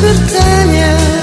bertanya